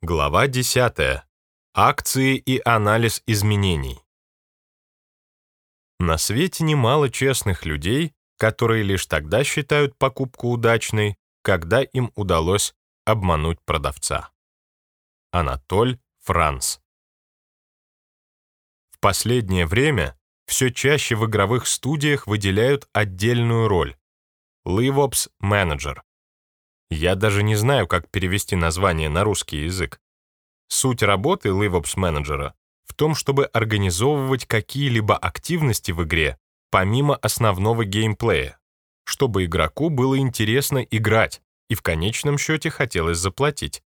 Глава 10. Акции и анализ изменений. На свете немало честных людей, которые лишь тогда считают покупку удачной, когда им удалось обмануть продавца. Анатоль Франц. В последнее время все чаще в игровых студиях выделяют отдельную роль — LiveOps Manager. Я даже не знаю, как перевести название на русский язык. Суть работы LiveOps менеджера в том, чтобы организовывать какие-либо активности в игре помимо основного геймплея, чтобы игроку было интересно играть и в конечном счете хотелось заплатить.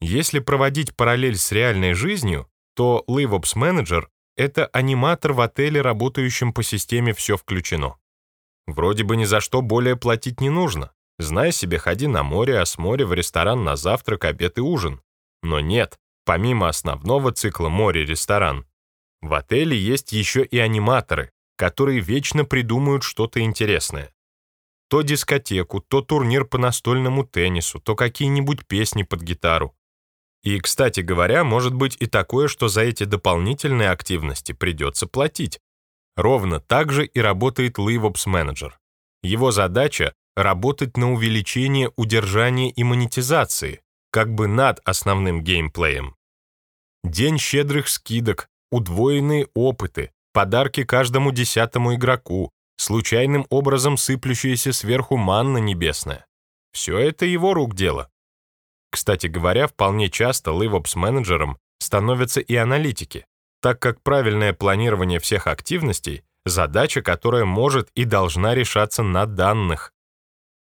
Если проводить параллель с реальной жизнью, то LiveOps менеджер — это аниматор в отеле, работающем по системе «все включено». Вроде бы ни за что более платить не нужно. Знай себе, ходи на море, а с моря в ресторан на завтрак, обед и ужин. Но нет, помимо основного цикла море-ресторан, в отеле есть еще и аниматоры, которые вечно придумают что-то интересное. То дискотеку, то турнир по настольному теннису, то какие-нибудь песни под гитару. И, кстати говоря, может быть и такое, что за эти дополнительные активности придется платить. Ровно так же и работает LiveOps Manager. Его задача работать на увеличение удержания и монетизации, как бы над основным геймплеем. День щедрых скидок, удвоенные опыты, подарки каждому десятому игроку, случайным образом сыплющаяся сверху манна небесная. Все это его рук дело. Кстати говоря, вполне часто LiveOps-менеджером становятся и аналитики, так как правильное планирование всех активностей — задача, которая может и должна решаться на данных,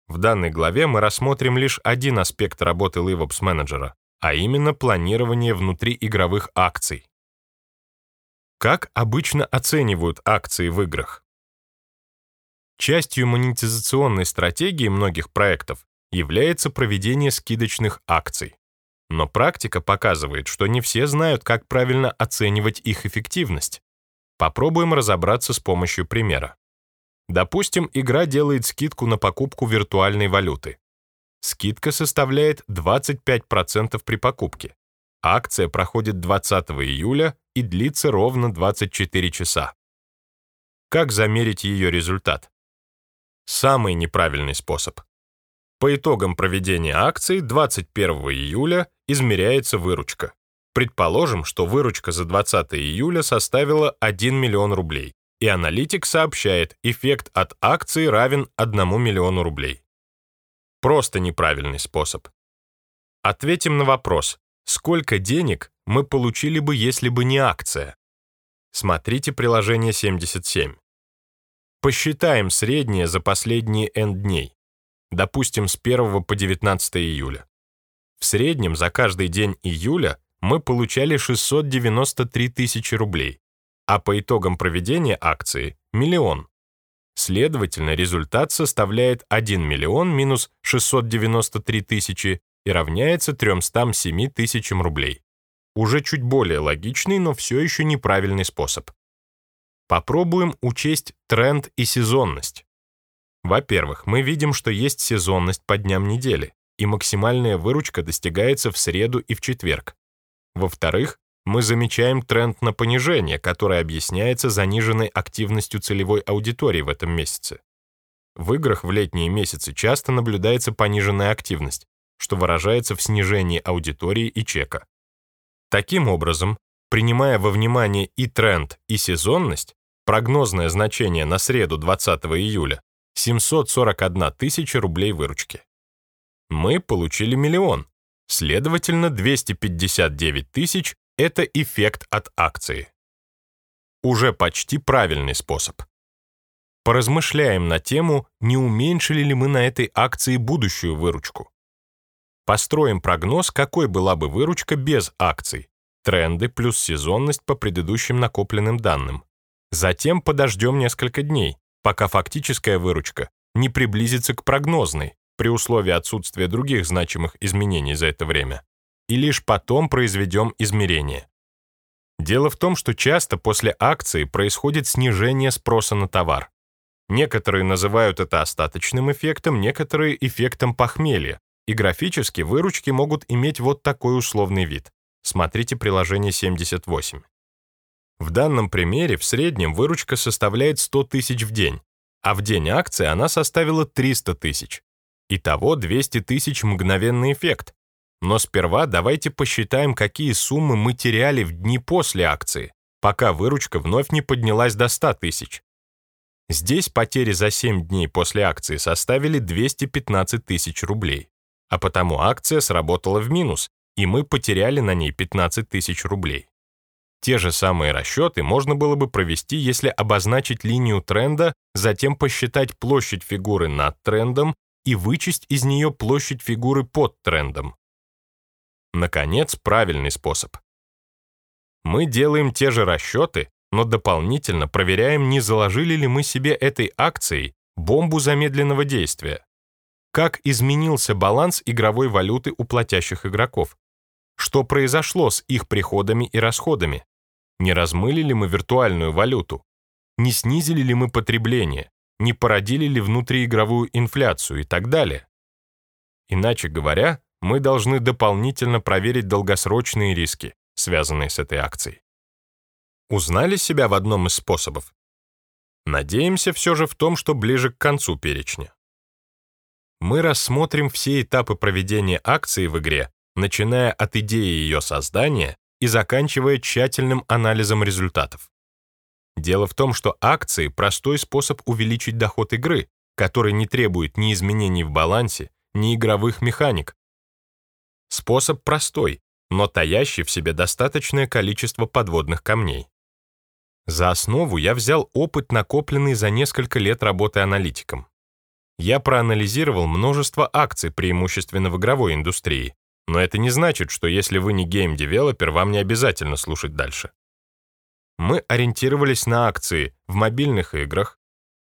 в данной главе мы рассмотрим лишь один аспект работы LiveOps менеджера, а именно планирование внутриигровых акций. Как обычно оценивают акции в играх? Частью монетизационной стратегии многих проектов является проведение скидочных акций. Но практика показывает, что не все знают, как правильно оценивать их эффективность. Попробуем разобраться с помощью примера. Допустим, игра делает скидку на покупку виртуальной валюты. Скидка составляет 25% при покупке. Акция проходит 20 июля и длится ровно 24 часа. Как замерить ее результат? Самый неправильный способ. По итогам проведения акции 21 июля измеряется выручка. Предположим, что выручка за 20 июля составила 1 миллион рублей и аналитик сообщает, эффект от акции равен 1 миллиону рублей. Просто неправильный способ. Ответим на вопрос, сколько денег мы получили бы, если бы не акция? Смотрите приложение 77. Посчитаем среднее за последние N дней. Допустим, с 1 по 19 июля. В среднем за каждый день июля мы получали 693 тысячи рублей а по итогам проведения акции – миллион. Следовательно, результат составляет 1 миллион минус 693 тысячи и равняется 307 тысячам рублей. Уже чуть более логичный, но все еще неправильный способ. Попробуем учесть тренд и сезонность. Во-первых, мы видим, что есть сезонность по дням недели, и максимальная выручка достигается в среду и в четверг. Во-вторых, мы замечаем тренд на понижение, который объясняется заниженной активностью целевой аудитории в этом месяце. В играх в летние месяцы часто наблюдается пониженная активность, что выражается в снижении аудитории и чека. Таким образом, принимая во внимание и тренд, и сезонность, прогнозное значение на среду 20 июля 741 тысяча рублей выручки. Мы получили миллион, следовательно, 259 тысяч это эффект от акции. Уже почти правильный способ. Поразмышляем на тему, не уменьшили ли мы на этой акции будущую выручку. Построим прогноз, какой была бы выручка без акций, тренды плюс сезонность по предыдущим накопленным данным. Затем подождем несколько дней, пока фактическая выручка не приблизится к прогнозной, при условии отсутствия других значимых изменений за это время и лишь потом произведем измерение. Дело в том, что часто после акции происходит снижение спроса на товар. Некоторые называют это остаточным эффектом, некоторые — эффектом похмелья, и графически выручки могут иметь вот такой условный вид. Смотрите приложение 78. В данном примере в среднем выручка составляет 100 тысяч в день, а в день акции она составила 300 тысяч. Итого 200 тысяч мгновенный эффект. Но сперва давайте посчитаем, какие суммы мы теряли в дни после акции, пока выручка вновь не поднялась до 100 тысяч. Здесь потери за 7 дней после акции составили 215 тысяч рублей, а потому акция сработала в минус, и мы потеряли на ней 15 тысяч рублей. Те же самые расчеты можно было бы провести, если обозначить линию тренда, затем посчитать площадь фигуры над трендом и вычесть из нее площадь фигуры под трендом. Наконец, правильный способ. Мы делаем те же расчеты, но дополнительно проверяем, не заложили ли мы себе этой акцией бомбу замедленного действия. Как изменился баланс игровой валюты у платящих игроков? Что произошло с их приходами и расходами? Не размыли ли мы виртуальную валюту? Не снизили ли мы потребление? Не породили ли внутриигровую инфляцию и так далее? Иначе говоря, мы должны дополнительно проверить долгосрочные риски, связанные с этой акцией. Узнали себя в одном из способов? Надеемся все же в том, что ближе к концу перечня. Мы рассмотрим все этапы проведения акции в игре, начиная от идеи ее создания и заканчивая тщательным анализом результатов. Дело в том, что акции — простой способ увеличить доход игры, который не требует ни изменений в балансе, ни игровых механик. Способ простой, но таящий в себе достаточное количество подводных камней. За основу я взял опыт, накопленный за несколько лет работы аналитиком. Я проанализировал множество акций преимущественно в игровой индустрии, но это не значит, что если вы не game developer, вам не обязательно слушать дальше. Мы ориентировались на акции в мобильных играх,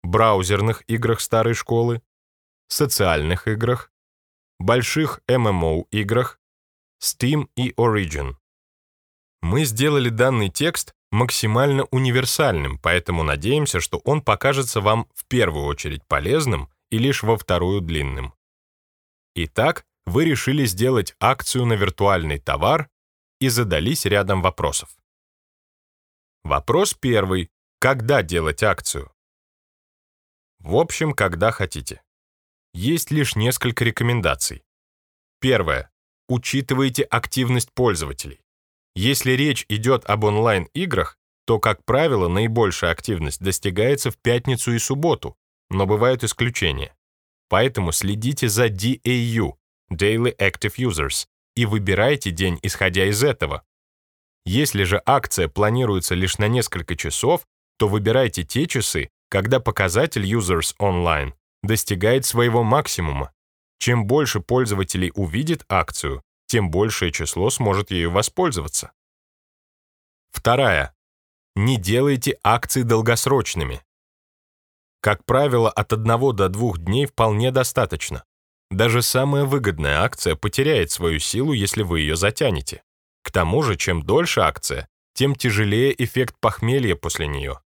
браузерных играх старой школы, социальных играх, больших MMO-играх, Steam и Origin. Мы сделали данный текст максимально универсальным, поэтому надеемся, что он покажется вам в первую очередь полезным и лишь во вторую длинным. Итак, вы решили сделать акцию на виртуальный товар и задались рядом вопросов. Вопрос первый. Когда делать акцию? В общем, когда хотите. Есть лишь несколько рекомендаций. Первое. Учитывайте активность пользователей. Если речь идет об онлайн-играх, то, как правило, наибольшая активность достигается в пятницу и субботу, но бывают исключения. Поэтому следите за DAU, Daily Active Users, и выбирайте день, исходя из этого. Если же акция планируется лишь на несколько часов, то выбирайте те часы, когда показатель Users Online достигает своего максимума. Чем больше пользователей увидит акцию, тем большее число сможет ею воспользоваться. Вторая. Не делайте акции долгосрочными. Как правило, от одного до двух дней вполне достаточно. Даже самая выгодная акция потеряет свою силу, если вы ее затянете. К тому же, чем дольше акция, тем тяжелее эффект похмелья после нее.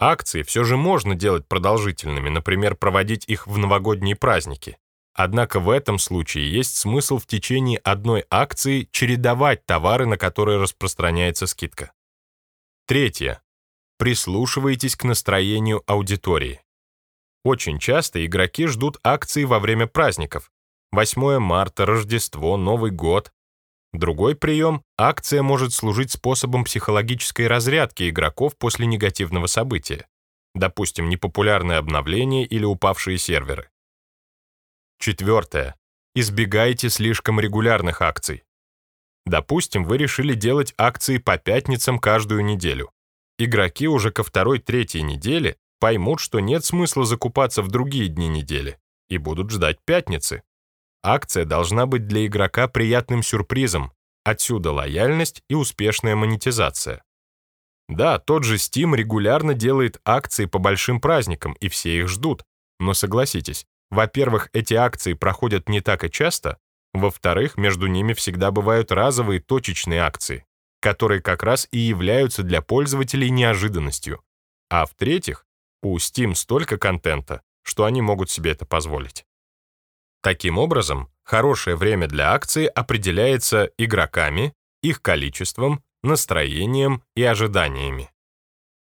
Акции все же можно делать продолжительными, например, проводить их в новогодние праздники. Однако в этом случае есть смысл в течение одной акции чередовать товары, на которые распространяется скидка. Третье. Прислушивайтесь к настроению аудитории. Очень часто игроки ждут акции во время праздников. 8 марта, Рождество, Новый год. Другой прием – акция может служить способом психологической разрядки игроков после негативного события. Допустим, непопулярное обновление или упавшие серверы. Четвертое. Избегайте слишком регулярных акций. Допустим, вы решили делать акции по пятницам каждую неделю. Игроки уже ко второй-третьей неделе поймут, что нет смысла закупаться в другие дни недели и будут ждать пятницы. Акция должна быть для игрока приятным сюрпризом, отсюда лояльность и успешная монетизация. Да, тот же Steam регулярно делает акции по большим праздникам, и все их ждут. Но согласитесь, во-первых, эти акции проходят не так и часто, во-вторых, между ними всегда бывают разовые точечные акции, которые как раз и являются для пользователей неожиданностью. А в-третьих, у Steam столько контента, что они могут себе это позволить. Таким образом, хорошее время для акции определяется игроками, их количеством, настроением и ожиданиями.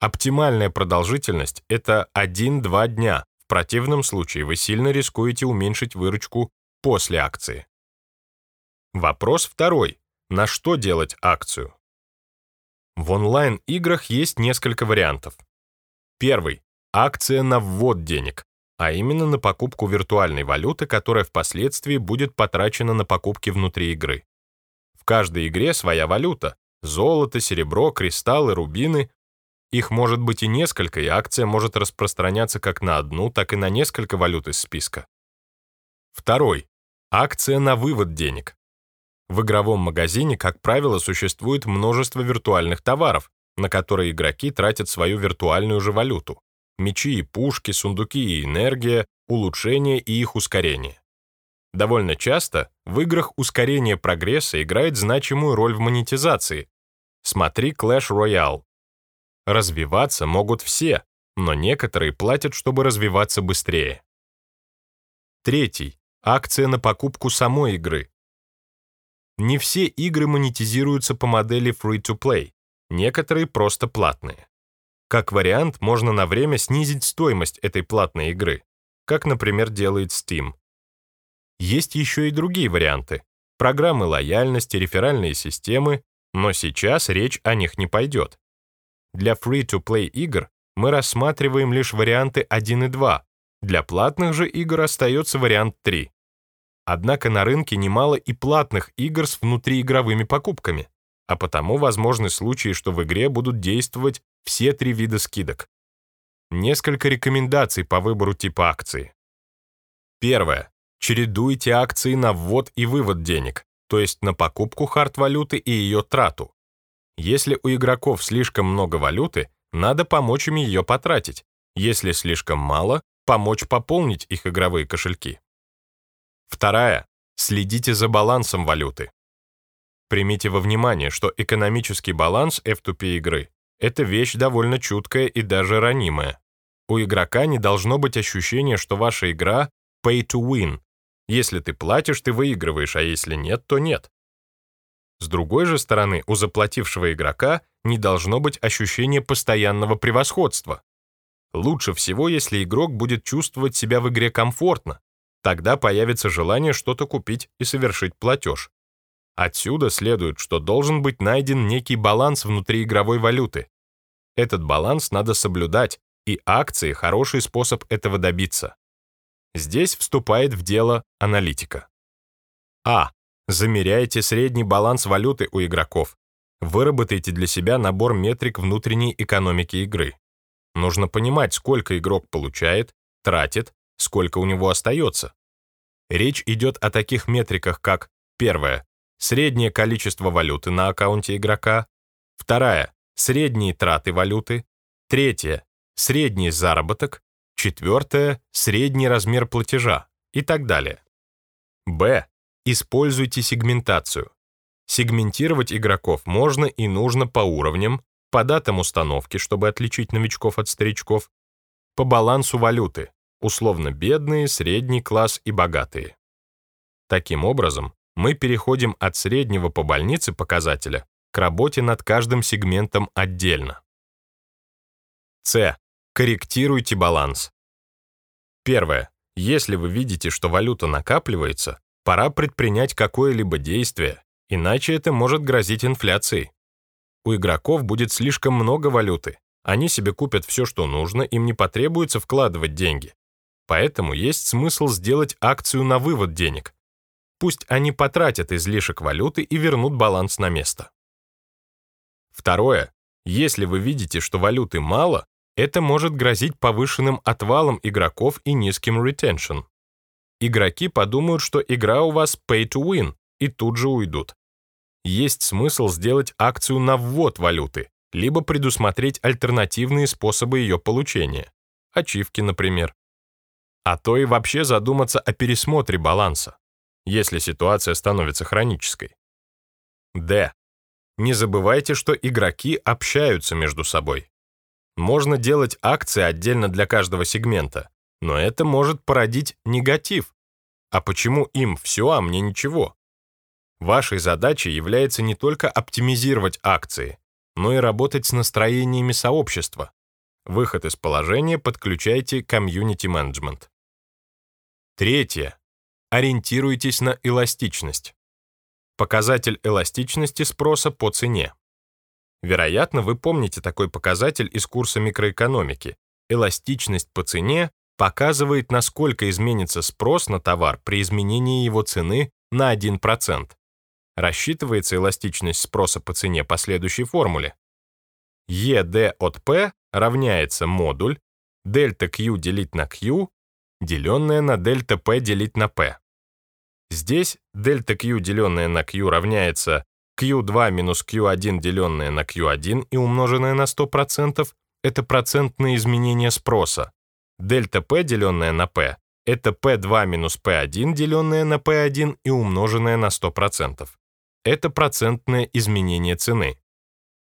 Оптимальная продолжительность — это 1-2 дня. В противном случае вы сильно рискуете уменьшить выручку после акции. Вопрос второй. На что делать акцию? В онлайн-играх есть несколько вариантов. Первый – акция на ввод денег, а именно на покупку виртуальной валюты, которая впоследствии будет потрачена на покупки внутри игры. В каждой игре своя валюта – золото, серебро, кристаллы, рубины. Их может быть и несколько, и акция может распространяться как на одну, так и на несколько валют из списка. Второй – акция на вывод денег. В игровом магазине, как правило, существует множество виртуальных товаров, на которые игроки тратят свою виртуальную же валюту. Мечи и пушки, сундуки и энергия, улучшения и их ускорение. Довольно часто в играх ускорение прогресса играет значимую роль в монетизации. Смотри Clash Royale. Развиваться могут все, но некоторые платят, чтобы развиваться быстрее. Третий. Акция на покупку самой игры. Не все игры монетизируются по модели free-to-play, некоторые просто платные. Как вариант, можно на время снизить стоимость этой платной игры, как, например, делает Steam. Есть еще и другие варианты. Программы лояльности, реферальные системы, но сейчас речь о них не пойдет. Для free-to-play игр мы рассматриваем лишь варианты 1 и 2, для платных же игр остается вариант 3. Однако на рынке немало и платных игр с внутриигровыми покупками, а потому возможны случаи, что в игре будут действовать все три вида скидок. Несколько рекомендаций по выбору типа акции. Первое. Чередуйте акции на ввод и вывод денег, то есть на покупку хард-валюты и ее трату. Если у игроков слишком много валюты, надо помочь им ее потратить. Если слишком мало, помочь пополнить их игровые кошельки. Вторая. Следите за балансом валюты. Примите во внимание, что экономический баланс F2P игры — это вещь довольно чуткая и даже ранимая. У игрока не должно быть ощущения, что ваша игра pay to win. Если ты платишь, ты выигрываешь, а если нет, то нет. С другой же стороны, у заплатившего игрока не должно быть ощущения постоянного превосходства. Лучше всего, если игрок будет чувствовать себя в игре комфортно, Тогда появится желание что-то купить и совершить платеж. Отсюда следует, что должен быть найден некий баланс внутри игровой валюты. Этот баланс надо соблюдать, и акции — хороший способ этого добиться. Здесь вступает в дело аналитика. А. Замеряйте средний баланс валюты у игроков. Выработайте для себя набор метрик внутренней экономики игры. Нужно понимать, сколько игрок получает, тратит, сколько у него остается. Речь идет о таких метриках, как первое — среднее количество валюты на аккаунте игрока, вторая — средние траты валюты, третье — средний заработок, четвертое — средний размер платежа и так далее. Б. Используйте сегментацию. Сегментировать игроков можно и нужно по уровням, по датам установки, чтобы отличить новичков от старичков, по балансу валюты, условно бедные, средний класс и богатые. Таким образом, мы переходим от среднего по больнице показателя к работе над каждым сегментом отдельно. С. Корректируйте баланс. Первое. Если вы видите, что валюта накапливается, пора предпринять какое-либо действие, иначе это может грозить инфляцией. У игроков будет слишком много валюты, они себе купят все, что нужно, им не потребуется вкладывать деньги. Поэтому есть смысл сделать акцию на вывод денег. Пусть они потратят излишек валюты и вернут баланс на место. Второе. Если вы видите, что валюты мало, это может грозить повышенным отвалом игроков и низким retention. Игроки подумают, что игра у вас pay to win, и тут же уйдут. Есть смысл сделать акцию на ввод валюты, либо предусмотреть альтернативные способы ее получения. Ачивки, например а то и вообще задуматься о пересмотре баланса, если ситуация становится хронической. Д. Не забывайте, что игроки общаются между собой. Можно делать акции отдельно для каждого сегмента, но это может породить негатив. А почему им все, а мне ничего? Вашей задачей является не только оптимизировать акции, но и работать с настроениями сообщества. Выход из положения подключайте комьюнити менеджмент. Третье. Ориентируйтесь на эластичность. Показатель эластичности спроса по цене. Вероятно, вы помните такой показатель из курса микроэкономики. Эластичность по цене показывает, насколько изменится спрос на товар при изменении его цены на 1%. Рассчитывается эластичность спроса по цене по следующей формуле. ED от P равняется модуль дельта Q делить на Q, деленное на дельта P делить на P. Здесь дельта Q, деленное на Q, равняется Q2 минус Q1, деленное на Q1 и умноженное на 100%, это процентное изменение спроса. Дельта P, деленное на P, это P2 минус P1, деленное на P1 и умноженное на 100%. Это процентное изменение цены.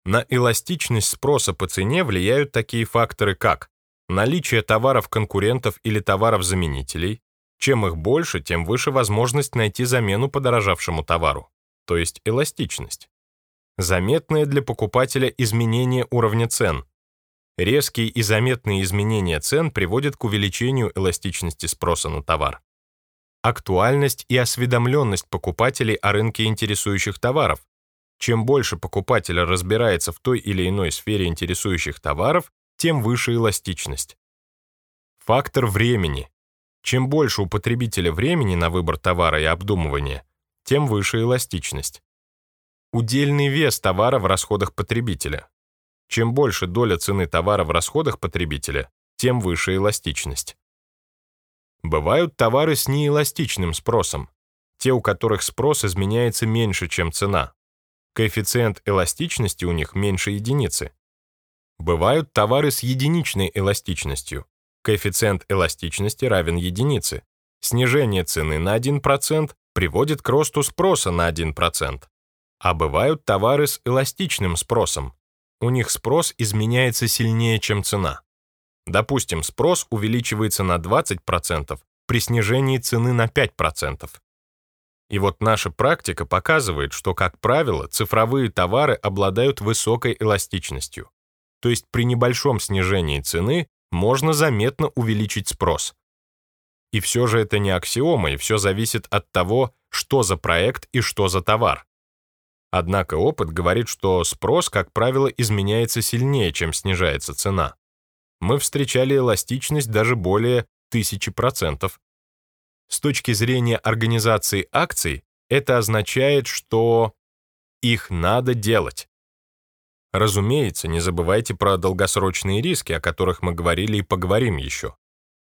На эластичность спроса по цене влияют такие факторы, как наличие товаров-конкурентов или товаров-заменителей. Чем их больше, тем выше возможность найти замену подорожавшему товару, то есть эластичность. Заметное для покупателя изменение уровня цен. Резкие и заметные изменения цен приводят к увеличению эластичности спроса на товар. Актуальность и осведомленность покупателей о рынке интересующих товаров, чем больше покупатель разбирается в той или иной сфере интересующих товаров, тем выше эластичность. Фактор времени. Чем больше у потребителя времени на выбор товара и обдумывание, тем выше эластичность. Удельный вес товара в расходах потребителя. Чем больше доля цены товара в расходах потребителя, тем выше эластичность. Бывают товары с неэластичным спросом, те, у которых спрос изменяется меньше, чем цена коэффициент эластичности у них меньше единицы. Бывают товары с единичной эластичностью. Коэффициент эластичности равен единице. Снижение цены на 1% приводит к росту спроса на 1%. А бывают товары с эластичным спросом. У них спрос изменяется сильнее, чем цена. Допустим, спрос увеличивается на 20% при снижении цены на 5%. И вот наша практика показывает, что, как правило, цифровые товары обладают высокой эластичностью. То есть при небольшом снижении цены можно заметно увеличить спрос. И все же это не аксиома, и все зависит от того, что за проект и что за товар. Однако опыт говорит, что спрос, как правило, изменяется сильнее, чем снижается цена. Мы встречали эластичность даже более 1000%. С точки зрения организации акций, это означает, что их надо делать. Разумеется, не забывайте про долгосрочные риски, о которых мы говорили и поговорим еще.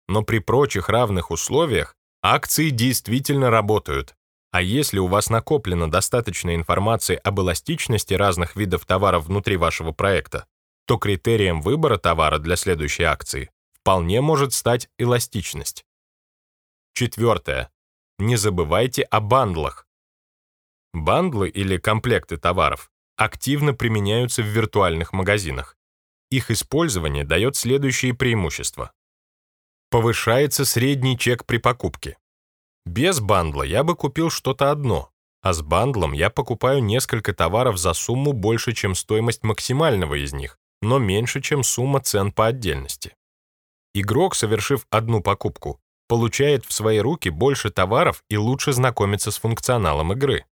Но при прочих равных условиях акции действительно работают. А если у вас накоплено достаточно информации об эластичности разных видов товаров внутри вашего проекта, то критерием выбора товара для следующей акции вполне может стать эластичность. Четвертое. Не забывайте о бандлах. Бандлы или комплекты товаров активно применяются в виртуальных магазинах. Их использование дает следующие преимущества. Повышается средний чек при покупке. Без бандла я бы купил что-то одно, а с бандлом я покупаю несколько товаров за сумму больше, чем стоимость максимального из них, но меньше, чем сумма цен по отдельности. Игрок, совершив одну покупку, получает в свои руки больше товаров и лучше знакомится с функционалом игры.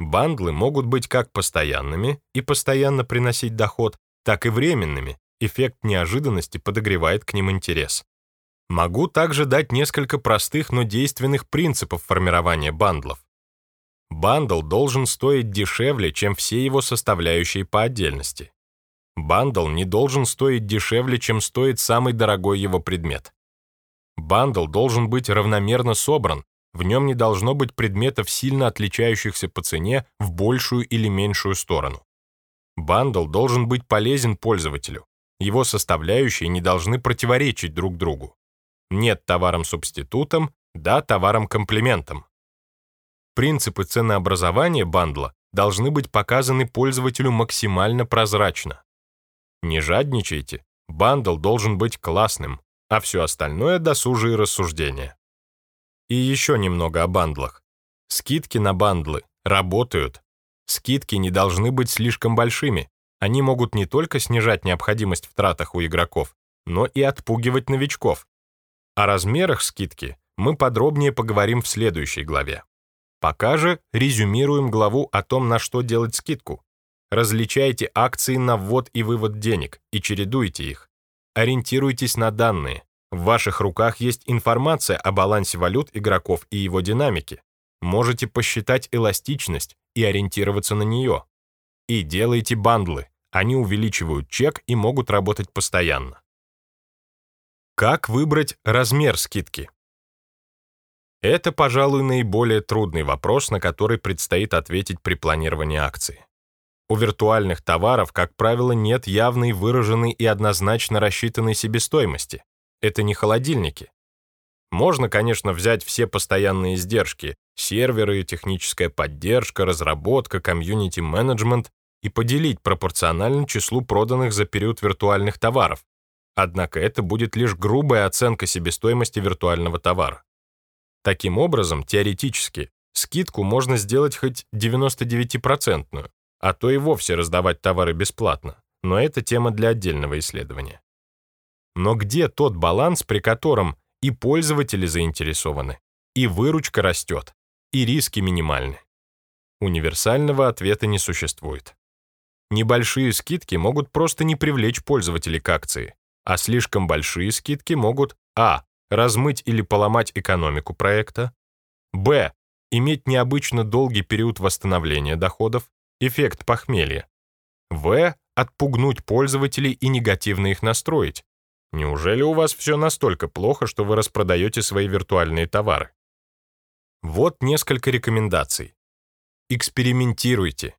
Бандлы могут быть как постоянными и постоянно приносить доход, так и временными. Эффект неожиданности подогревает к ним интерес. Могу также дать несколько простых, но действенных принципов формирования бандлов. Бандл должен стоить дешевле, чем все его составляющие по отдельности. Бандл не должен стоить дешевле, чем стоит самый дорогой его предмет. Бандл должен быть равномерно собран, в нем не должно быть предметов, сильно отличающихся по цене в большую или меньшую сторону. Бандл должен быть полезен пользователю. Его составляющие не должны противоречить друг другу. Нет товарам-субститутам, да товарам-комплементам. Принципы ценообразования бандла должны быть показаны пользователю максимально прозрачно. Не жадничайте, бандл должен быть классным, а все остальное — досужие рассуждения. И еще немного о бандлах. Скидки на бандлы работают. Скидки не должны быть слишком большими. Они могут не только снижать необходимость в тратах у игроков, но и отпугивать новичков. О размерах скидки мы подробнее поговорим в следующей главе. Пока же резюмируем главу о том, на что делать скидку. Различайте акции на ввод и вывод денег и чередуйте их. Ориентируйтесь на данные. В ваших руках есть информация о балансе валют игроков и его динамике. Можете посчитать эластичность и ориентироваться на нее. И делайте бандлы. Они увеличивают чек и могут работать постоянно. Как выбрать размер скидки? Это, пожалуй, наиболее трудный вопрос, на который предстоит ответить при планировании акции. У виртуальных товаров, как правило, нет явной, выраженной и однозначно рассчитанной себестоимости. Это не холодильники. Можно, конечно, взять все постоянные издержки — серверы, техническая поддержка, разработка, комьюнити-менеджмент — и поделить пропорционально числу проданных за период виртуальных товаров. Однако это будет лишь грубая оценка себестоимости виртуального товара. Таким образом, теоретически, скидку можно сделать хоть 99-процентную, а то и вовсе раздавать товары бесплатно, но это тема для отдельного исследования. Но где тот баланс, при котором и пользователи заинтересованы, и выручка растет, и риски минимальны? Универсального ответа не существует. Небольшие скидки могут просто не привлечь пользователей к акции, а слишком большие скидки могут а размыть или поломать экономику проекта, б. иметь необычно долгий период восстановления доходов, эффект похмелья, в. отпугнуть пользователей и негативно их настроить. Неужели у вас все настолько плохо, что вы распродаете свои виртуальные товары? Вот несколько рекомендаций. Экспериментируйте.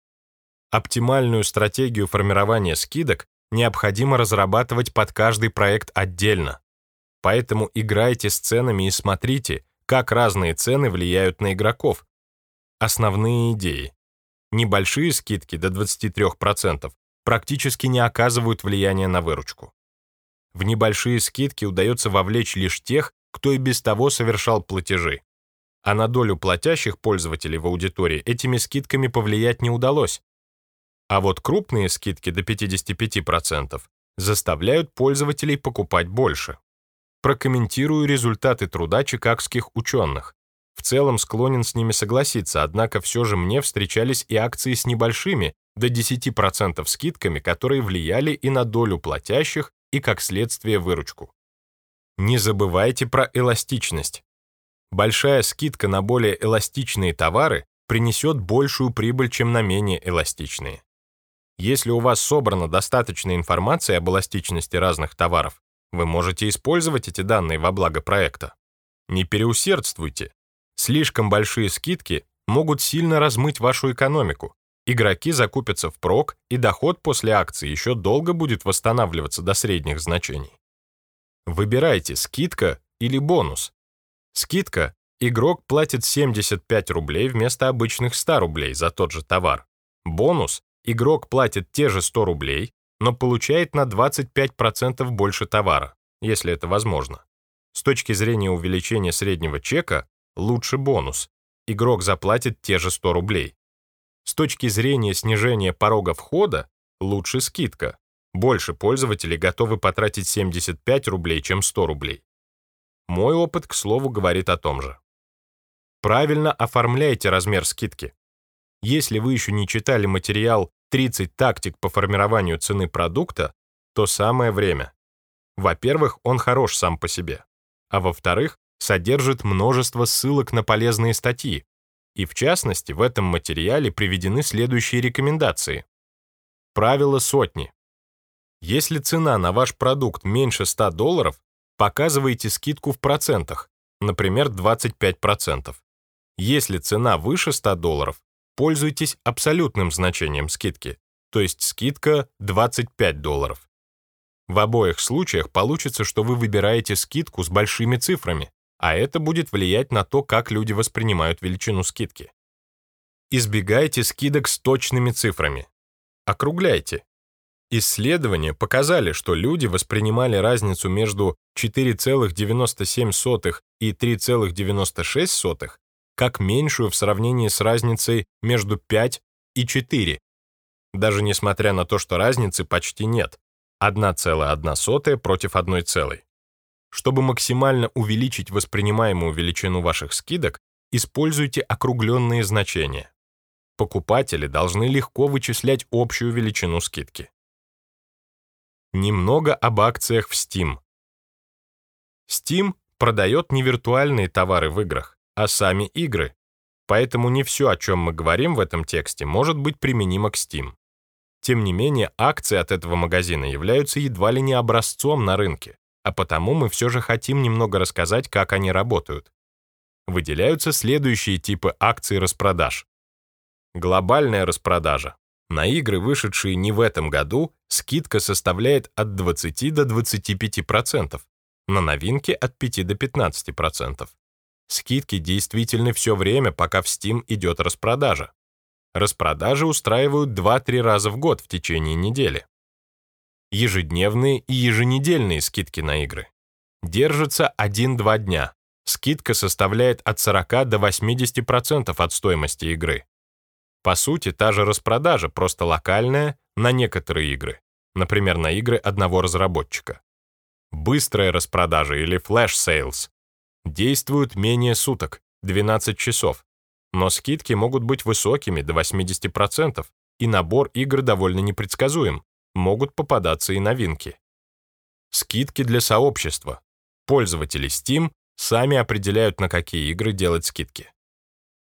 Оптимальную стратегию формирования скидок необходимо разрабатывать под каждый проект отдельно. Поэтому играйте с ценами и смотрите, как разные цены влияют на игроков. Основные идеи. Небольшие скидки до 23% практически не оказывают влияния на выручку. В небольшие скидки удается вовлечь лишь тех, кто и без того совершал платежи. А на долю платящих пользователей в аудитории этими скидками повлиять не удалось. А вот крупные скидки до 55% заставляют пользователей покупать больше прокомментирую результаты труда чикагских ученых. В целом склонен с ними согласиться, однако все же мне встречались и акции с небольшими, до 10% скидками, которые влияли и на долю платящих, и как следствие выручку. Не забывайте про эластичность. Большая скидка на более эластичные товары принесет большую прибыль, чем на менее эластичные. Если у вас собрана достаточная информация об эластичности разных товаров, вы можете использовать эти данные во благо проекта. Не переусердствуйте. Слишком большие скидки могут сильно размыть вашу экономику. Игроки закупятся впрок, и доход после акции еще долго будет восстанавливаться до средних значений. Выбирайте скидка или бонус. Скидка – игрок платит 75 рублей вместо обычных 100 рублей за тот же товар. Бонус – игрок платит те же 100 рублей, но получает на 25% больше товара, если это возможно. С точки зрения увеличения среднего чека, лучше бонус. Игрок заплатит те же 100 рублей. С точки зрения снижения порога входа, лучше скидка. Больше пользователей готовы потратить 75 рублей, чем 100 рублей. Мой опыт, к слову, говорит о том же. Правильно оформляйте размер скидки. Если вы еще не читали материал 30 тактик по формированию цены продукта, то самое время. Во-первых, он хорош сам по себе, а во-вторых, содержит множество ссылок на полезные статьи. И в частности, в этом материале приведены следующие рекомендации. Правило сотни. Если цена на ваш продукт меньше 100 долларов, показывайте скидку в процентах, например, 25%. Если цена выше 100 долларов, пользуйтесь абсолютным значением скидки, то есть скидка 25 долларов. В обоих случаях получится, что вы выбираете скидку с большими цифрами, а это будет влиять на то, как люди воспринимают величину скидки. Избегайте скидок с точными цифрами. Округляйте. Исследования показали, что люди воспринимали разницу между 4,97 и 3,96 как меньшую в сравнении с разницей между 5 и 4. Даже несмотря на то, что разницы почти нет. 1,1 против 1 целой. Чтобы максимально увеличить воспринимаемую величину ваших скидок, используйте округленные значения. Покупатели должны легко вычислять общую величину скидки. Немного об акциях в Steam. Steam продает не виртуальные товары в играх, а сами игры. Поэтому не все, о чем мы говорим в этом тексте, может быть применимо к Steam. Тем не менее, акции от этого магазина являются едва ли не образцом на рынке, а потому мы все же хотим немного рассказать, как они работают. Выделяются следующие типы акций распродаж. Глобальная распродажа. На игры, вышедшие не в этом году, скидка составляет от 20 до 25%, на новинки от 5 до 15%. Скидки действительны все время, пока в Steam идет распродажа. Распродажи устраивают 2-3 раза в год в течение недели. Ежедневные и еженедельные скидки на игры. Держатся 1-2 дня. Скидка составляет от 40 до 80% от стоимости игры. По сути, та же распродажа, просто локальная, на некоторые игры, например, на игры одного разработчика. Быстрая распродажа или flash sales действуют менее суток, 12 часов, но скидки могут быть высокими, до 80%, и набор игр довольно непредсказуем, могут попадаться и новинки. Скидки для сообщества. Пользователи Steam сами определяют, на какие игры делать скидки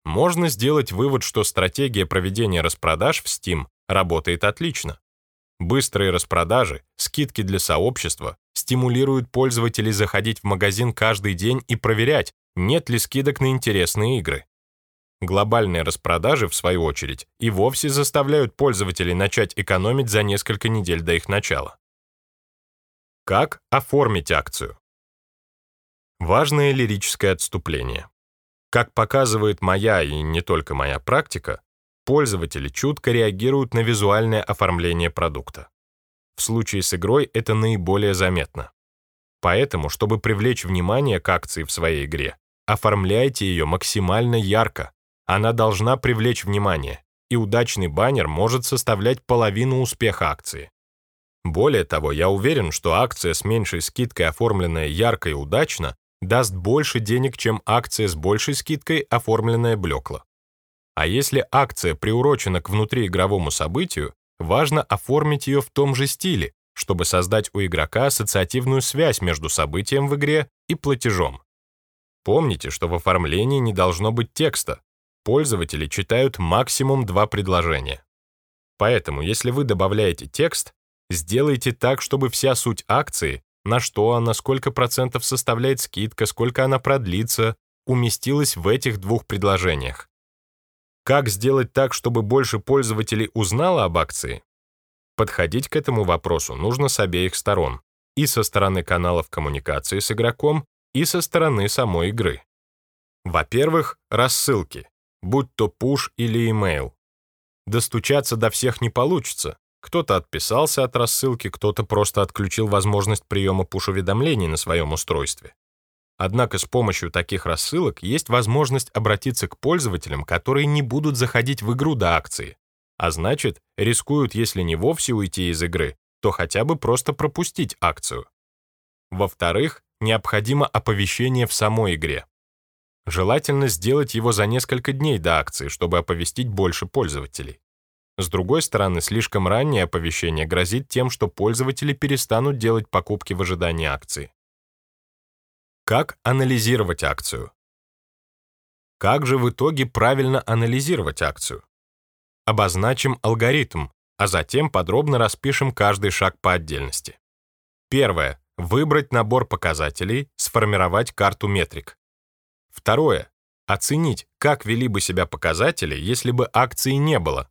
можно сделать вывод, что стратегия проведения распродаж в Steam работает отлично. Быстрые распродажи, скидки для сообщества стимулируют пользователей заходить в магазин каждый день и проверять, нет ли скидок на интересные игры. Глобальные распродажи, в свою очередь, и вовсе заставляют пользователей начать экономить за несколько недель до их начала. Как оформить акцию? Важное лирическое отступление. Как показывает моя и не только моя практика, пользователи чутко реагируют на визуальное оформление продукта. В случае с игрой это наиболее заметно. Поэтому, чтобы привлечь внимание к акции в своей игре, оформляйте ее максимально ярко. Она должна привлечь внимание, и удачный баннер может составлять половину успеха акции. Более того, я уверен, что акция с меньшей скидкой, оформленная ярко и удачно, даст больше денег, чем акция с большей скидкой, оформленная блекло. А если акция приурочена к внутриигровому событию, важно оформить ее в том же стиле, чтобы создать у игрока ассоциативную связь между событием в игре и платежом. Помните, что в оформлении не должно быть текста. Пользователи читают максимум два предложения. Поэтому, если вы добавляете текст, сделайте так, чтобы вся суть акции на что она, сколько процентов составляет скидка, сколько она продлится, уместилась в этих двух предложениях. Как сделать так, чтобы больше пользователей узнало об акции? Подходить к этому вопросу нужно с обеих сторон, и со стороны каналов коммуникации с игроком, и со стороны самой игры. Во-первых, рассылки, будь то push или email. Достучаться до всех не получится, кто-то отписался от рассылки, кто-то просто отключил возможность приема пуш-уведомлений на своем устройстве. Однако с помощью таких рассылок есть возможность обратиться к пользователям, которые не будут заходить в игру до акции, а значит, рискуют, если не вовсе уйти из игры, то хотя бы просто пропустить акцию. Во-вторых, необходимо оповещение в самой игре. Желательно сделать его за несколько дней до акции, чтобы оповестить больше пользователей. С другой стороны, слишком раннее оповещение грозит тем, что пользователи перестанут делать покупки в ожидании акции. Как анализировать акцию? Как же в итоге правильно анализировать акцию? Обозначим алгоритм, а затем подробно распишем каждый шаг по отдельности. Первое. Выбрать набор показателей, сформировать карту метрик. Второе. Оценить, как вели бы себя показатели, если бы акции не было,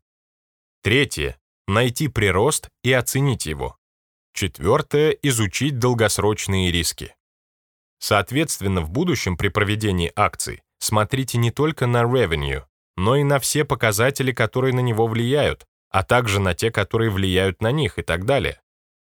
Третье — найти прирост и оценить его. Четвертое — изучить долгосрочные риски. Соответственно, в будущем при проведении акций смотрите не только на revenue, но и на все показатели, которые на него влияют, а также на те, которые влияют на них и так далее.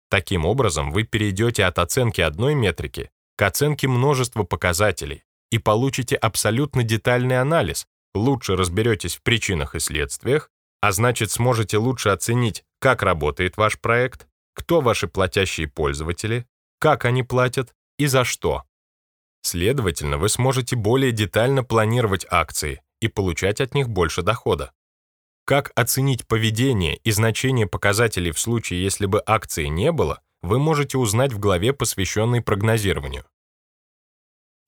Таким образом, вы перейдете от оценки одной метрики к оценке множества показателей и получите абсолютно детальный анализ, лучше разберетесь в причинах и следствиях, а значит сможете лучше оценить, как работает ваш проект, кто ваши платящие пользователи, как они платят и за что. Следовательно, вы сможете более детально планировать акции и получать от них больше дохода. Как оценить поведение и значение показателей в случае, если бы акции не было, вы можете узнать в главе, посвященной прогнозированию.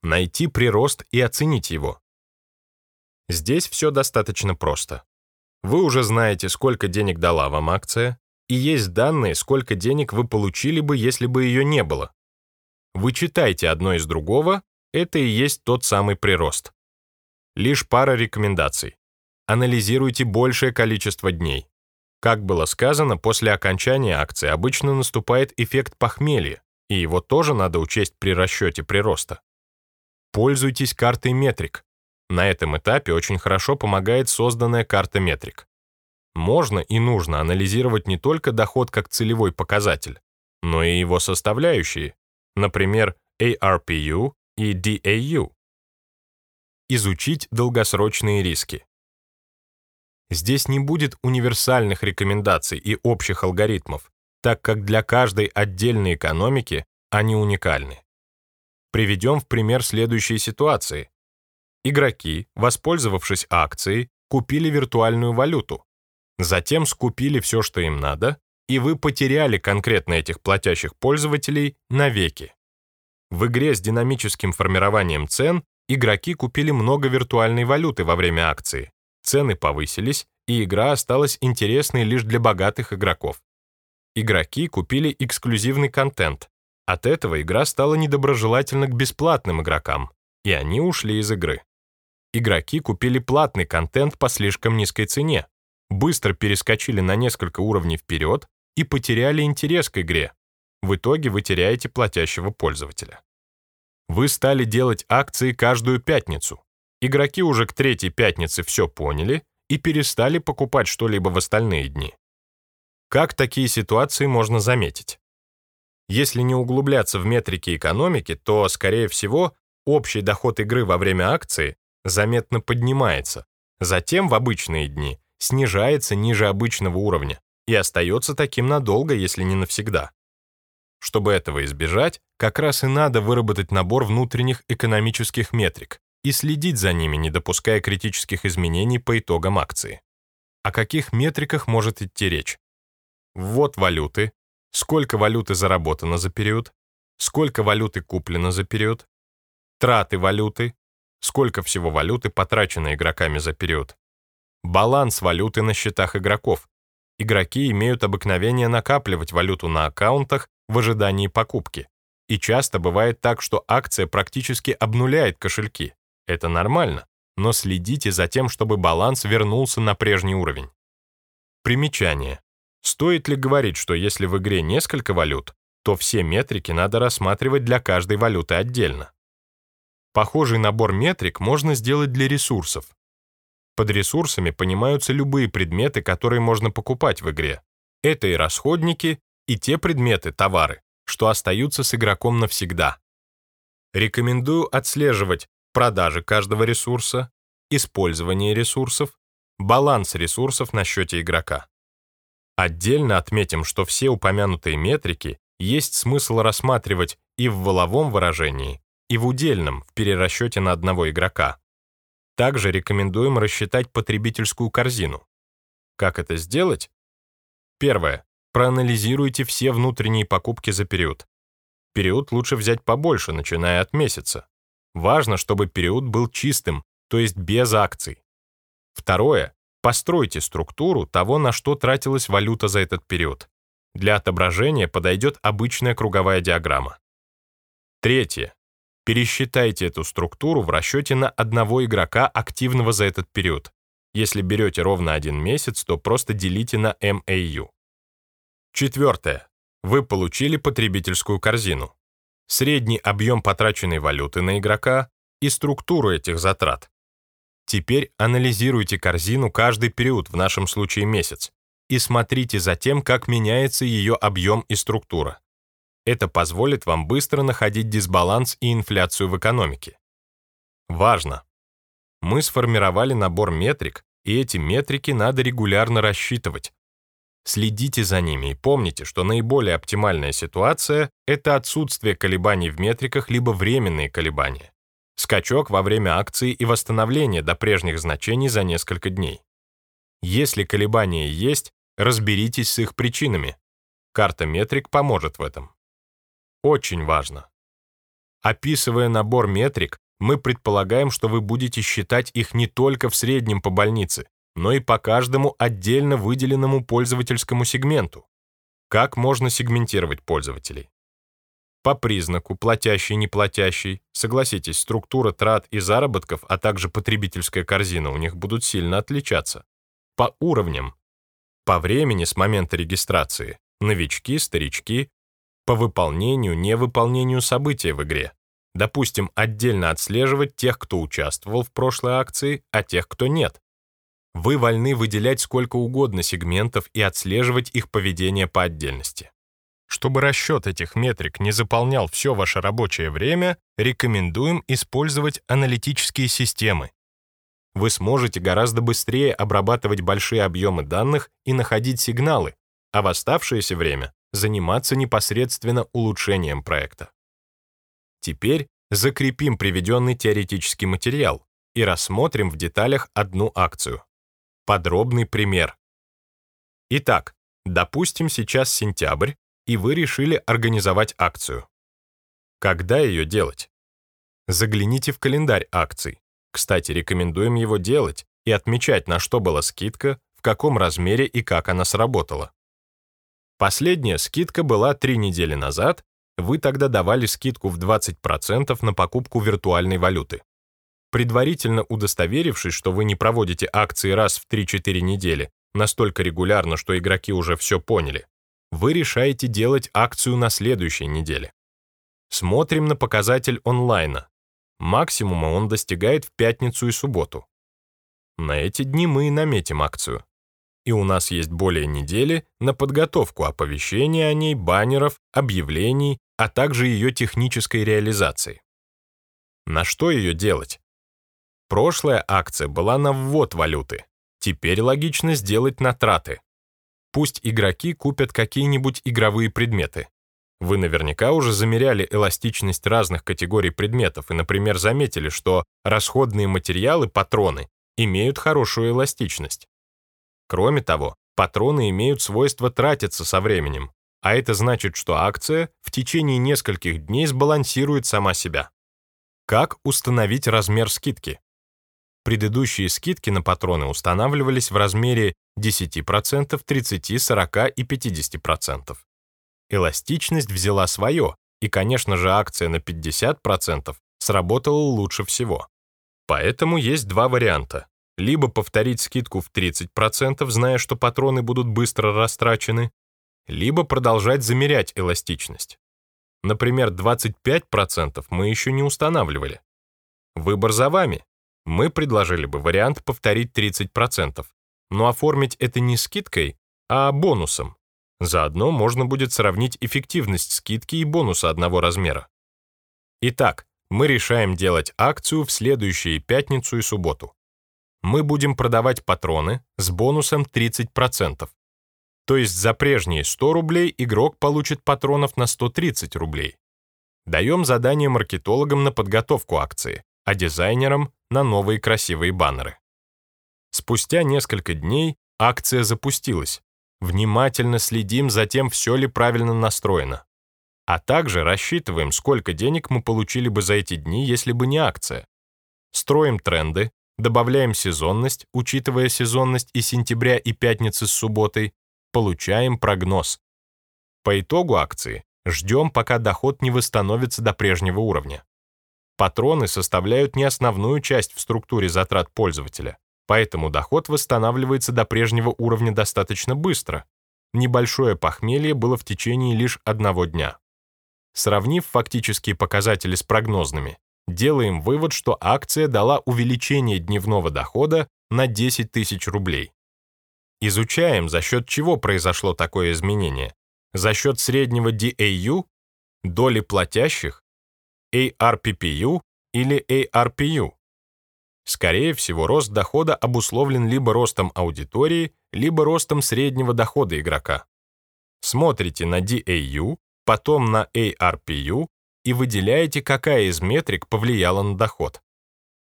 Найти прирост и оценить его. Здесь все достаточно просто. Вы уже знаете, сколько денег дала вам акция, и есть данные, сколько денег вы получили бы, если бы ее не было. Вы читаете одно из другого, это и есть тот самый прирост. Лишь пара рекомендаций. Анализируйте большее количество дней. Как было сказано, после окончания акции обычно наступает эффект похмелья, и его тоже надо учесть при расчете прироста. Пользуйтесь картой метрик. На этом этапе очень хорошо помогает созданная карта метрик. Можно и нужно анализировать не только доход как целевой показатель, но и его составляющие, например, ARPU и DAU. Изучить долгосрочные риски. Здесь не будет универсальных рекомендаций и общих алгоритмов, так как для каждой отдельной экономики они уникальны. Приведем в пример следующие ситуации. Игроки, воспользовавшись акцией, купили виртуальную валюту, затем скупили все, что им надо, и вы потеряли конкретно этих платящих пользователей навеки. В игре с динамическим формированием цен игроки купили много виртуальной валюты во время акции, цены повысились, и игра осталась интересной лишь для богатых игроков. Игроки купили эксклюзивный контент. От этого игра стала недоброжелательна к бесплатным игрокам, и они ушли из игры. Игроки купили платный контент по слишком низкой цене, быстро перескочили на несколько уровней вперед и потеряли интерес к игре. В итоге вы теряете платящего пользователя. Вы стали делать акции каждую пятницу, Игроки уже к третьей пятнице все поняли и перестали покупать что-либо в остальные дни. Как такие ситуации можно заметить? Если не углубляться в метрики экономики, то, скорее всего, общий доход игры во время акции заметно поднимается, затем в обычные дни снижается ниже обычного уровня и остается таким надолго, если не навсегда. Чтобы этого избежать, как раз и надо выработать набор внутренних экономических метрик, и следить за ними, не допуская критических изменений по итогам акции. О каких метриках может идти речь? Ввод валюты, сколько валюты заработано за период, сколько валюты куплено за период, траты валюты, сколько всего валюты потрачено игроками за период, баланс валюты на счетах игроков. Игроки имеют обыкновение накапливать валюту на аккаунтах в ожидании покупки. И часто бывает так, что акция практически обнуляет кошельки. Это нормально, но следите за тем, чтобы баланс вернулся на прежний уровень. Примечание. Стоит ли говорить, что если в игре несколько валют, то все метрики надо рассматривать для каждой валюты отдельно? Похожий набор метрик можно сделать для ресурсов. Под ресурсами понимаются любые предметы, которые можно покупать в игре. Это и расходники, и те предметы, товары, что остаются с игроком навсегда. Рекомендую отслеживать продажи каждого ресурса, использование ресурсов, баланс ресурсов на счете игрока. Отдельно отметим, что все упомянутые метрики есть смысл рассматривать и в воловом выражении, и в удельном, в перерасчете на одного игрока. Также рекомендуем рассчитать потребительскую корзину. Как это сделать? Первое. Проанализируйте все внутренние покупки за период. Период лучше взять побольше, начиная от месяца. Важно, чтобы период был чистым, то есть без акций. Второе. Постройте структуру того, на что тратилась валюта за этот период. Для отображения подойдет обычная круговая диаграмма. Третье. Пересчитайте эту структуру в расчете на одного игрока, активного за этот период. Если берете ровно один месяц, то просто делите на MAU. Четвертое. Вы получили потребительскую корзину средний объем потраченной валюты на игрока и структуру этих затрат. Теперь анализируйте корзину каждый период, в нашем случае месяц, и смотрите за тем, как меняется ее объем и структура. Это позволит вам быстро находить дисбаланс и инфляцию в экономике. Важно! Мы сформировали набор метрик, и эти метрики надо регулярно рассчитывать. Следите за ними и помните, что наиболее оптимальная ситуация — это отсутствие колебаний в метриках либо временные колебания. Скачок во время акции и восстановление до прежних значений за несколько дней. Если колебания есть, разберитесь с их причинами. Карта метрик поможет в этом. Очень важно. Описывая набор метрик, мы предполагаем, что вы будете считать их не только в среднем по больнице, но и по каждому отдельно выделенному пользовательскому сегменту. Как можно сегментировать пользователей? По признаку платящий, не платящий, согласитесь, структура трат и заработков, а также потребительская корзина у них будут сильно отличаться. По уровням. По времени с момента регистрации. Новички, старички. По выполнению, невыполнению события в игре. Допустим, отдельно отслеживать тех, кто участвовал в прошлой акции, а тех, кто нет. Вы вольны выделять сколько угодно сегментов и отслеживать их поведение по отдельности. Чтобы расчет этих метрик не заполнял все ваше рабочее время, рекомендуем использовать аналитические системы. Вы сможете гораздо быстрее обрабатывать большие объемы данных и находить сигналы, а в оставшееся время заниматься непосредственно улучшением проекта. Теперь закрепим приведенный теоретический материал и рассмотрим в деталях одну акцию. Подробный пример. Итак, допустим, сейчас сентябрь, и вы решили организовать акцию. Когда ее делать? Загляните в календарь акций. Кстати, рекомендуем его делать и отмечать, на что была скидка, в каком размере и как она сработала. Последняя скидка была три недели назад, вы тогда давали скидку в 20% на покупку виртуальной валюты. Предварительно удостоверившись, что вы не проводите акции раз в 3-4 недели, настолько регулярно, что игроки уже все поняли, вы решаете делать акцию на следующей неделе. Смотрим на показатель онлайна. Максимума он достигает в пятницу и субботу. На эти дни мы и наметим акцию. И у нас есть более недели на подготовку оповещения о ней, баннеров, объявлений, а также ее технической реализации. На что ее делать? Прошлая акция была на ввод валюты. Теперь логично сделать на траты. Пусть игроки купят какие-нибудь игровые предметы. Вы наверняка уже замеряли эластичность разных категорий предметов и, например, заметили, что расходные материалы, патроны, имеют хорошую эластичность. Кроме того, патроны имеют свойство тратиться со временем, а это значит, что акция в течение нескольких дней сбалансирует сама себя. Как установить размер скидки? Предыдущие скидки на патроны устанавливались в размере 10%, 30%, 40% и 50%. Эластичность взяла свое, и, конечно же, акция на 50% сработала лучше всего. Поэтому есть два варианта. Либо повторить скидку в 30%, зная, что патроны будут быстро растрачены, либо продолжать замерять эластичность. Например, 25% мы еще не устанавливали. Выбор за вами. Мы предложили бы вариант повторить 30%, но оформить это не скидкой, а бонусом. Заодно можно будет сравнить эффективность скидки и бонуса одного размера. Итак, мы решаем делать акцию в следующие пятницу и субботу. Мы будем продавать патроны с бонусом 30%. То есть за прежние 100 рублей игрок получит патронов на 130 рублей. Даем задание маркетологам на подготовку акции, а дизайнерам на новые красивые баннеры. Спустя несколько дней акция запустилась. Внимательно следим за тем, все ли правильно настроено. А также рассчитываем, сколько денег мы получили бы за эти дни, если бы не акция. Строим тренды, добавляем сезонность, учитывая сезонность и сентября, и пятницы с субботой, получаем прогноз. По итогу акции ждем, пока доход не восстановится до прежнего уровня. Патроны составляют не основную часть в структуре затрат пользователя, поэтому доход восстанавливается до прежнего уровня достаточно быстро. Небольшое похмелье было в течение лишь одного дня. Сравнив фактические показатели с прогнозными, делаем вывод, что акция дала увеличение дневного дохода на 10 тысяч рублей. Изучаем, за счет чего произошло такое изменение. За счет среднего DAU, доли платящих, ARPPU или ARPU. Скорее всего, рост дохода обусловлен либо ростом аудитории, либо ростом среднего дохода игрока. Смотрите на DAU, потом на ARPU и выделяете, какая из метрик повлияла на доход.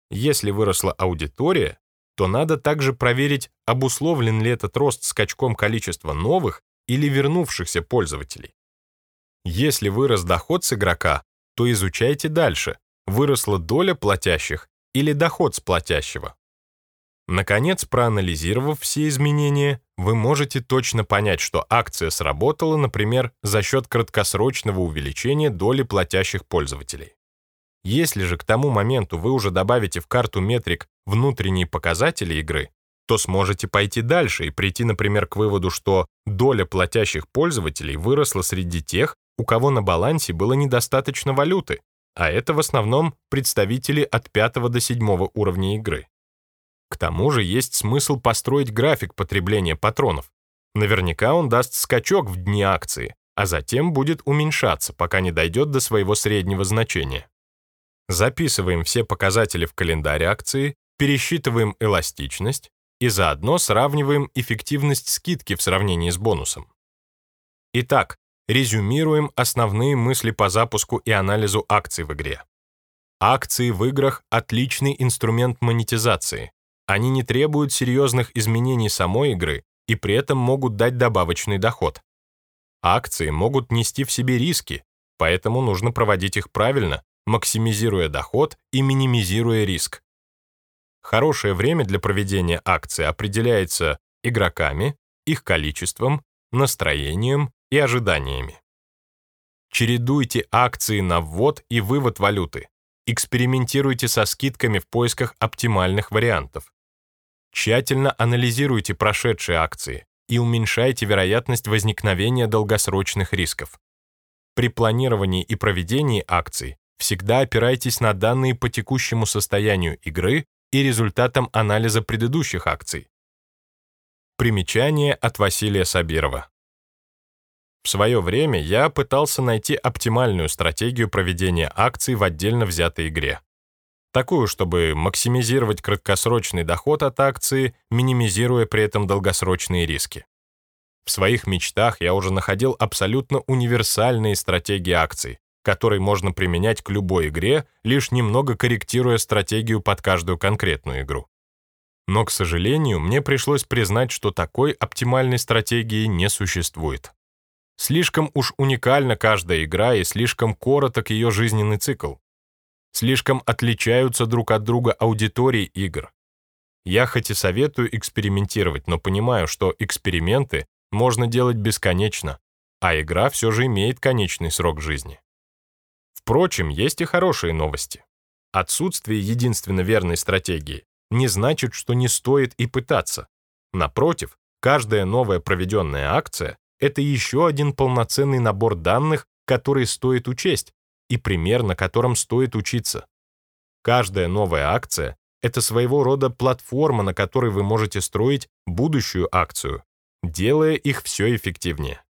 Если выросла аудитория, то надо также проверить, обусловлен ли этот рост скачком количества новых или вернувшихся пользователей. Если вырос доход с игрока, то изучайте дальше, выросла доля платящих или доход с платящего. Наконец, проанализировав все изменения, вы можете точно понять, что акция сработала, например, за счет краткосрочного увеличения доли платящих пользователей. Если же к тому моменту вы уже добавите в карту метрик внутренние показатели игры, то сможете пойти дальше и прийти, например, к выводу, что доля платящих пользователей выросла среди тех, у кого на балансе было недостаточно валюты, а это в основном представители от 5 до 7 уровня игры. К тому же есть смысл построить график потребления патронов. Наверняка он даст скачок в дни акции, а затем будет уменьшаться, пока не дойдет до своего среднего значения. Записываем все показатели в календарь акции, пересчитываем эластичность и заодно сравниваем эффективность скидки в сравнении с бонусом. Итак, резюмируем основные мысли по запуску и анализу акций в игре. Акции в играх — отличный инструмент монетизации. Они не требуют серьезных изменений самой игры и при этом могут дать добавочный доход. Акции могут нести в себе риски, поэтому нужно проводить их правильно, максимизируя доход и минимизируя риск. Хорошее время для проведения акции определяется игроками, их количеством, настроением и ожиданиями. Чередуйте акции на ввод и вывод валюты. Экспериментируйте со скидками в поисках оптимальных вариантов. Тщательно анализируйте прошедшие акции и уменьшайте вероятность возникновения долгосрочных рисков. При планировании и проведении акций всегда опирайтесь на данные по текущему состоянию игры и результатам анализа предыдущих акций. Примечание от Василия Сабирова. В свое время я пытался найти оптимальную стратегию проведения акций в отдельно взятой игре. Такую, чтобы максимизировать краткосрочный доход от акции, минимизируя при этом долгосрочные риски. В своих мечтах я уже находил абсолютно универсальные стратегии акций, которые можно применять к любой игре, лишь немного корректируя стратегию под каждую конкретную игру. Но, к сожалению, мне пришлось признать, что такой оптимальной стратегии не существует. Слишком уж уникальна каждая игра и слишком короток ее жизненный цикл. Слишком отличаются друг от друга аудитории игр. Я хоть и советую экспериментировать, но понимаю, что эксперименты можно делать бесконечно, а игра все же имеет конечный срок жизни. Впрочем, есть и хорошие новости. Отсутствие единственно верной стратегии не значит, что не стоит и пытаться. Напротив, каждая новая проведенная акция это еще один полноценный набор данных, который стоит учесть, и пример, на котором стоит учиться. Каждая новая акция — это своего рода платформа, на которой вы можете строить будущую акцию, делая их все эффективнее.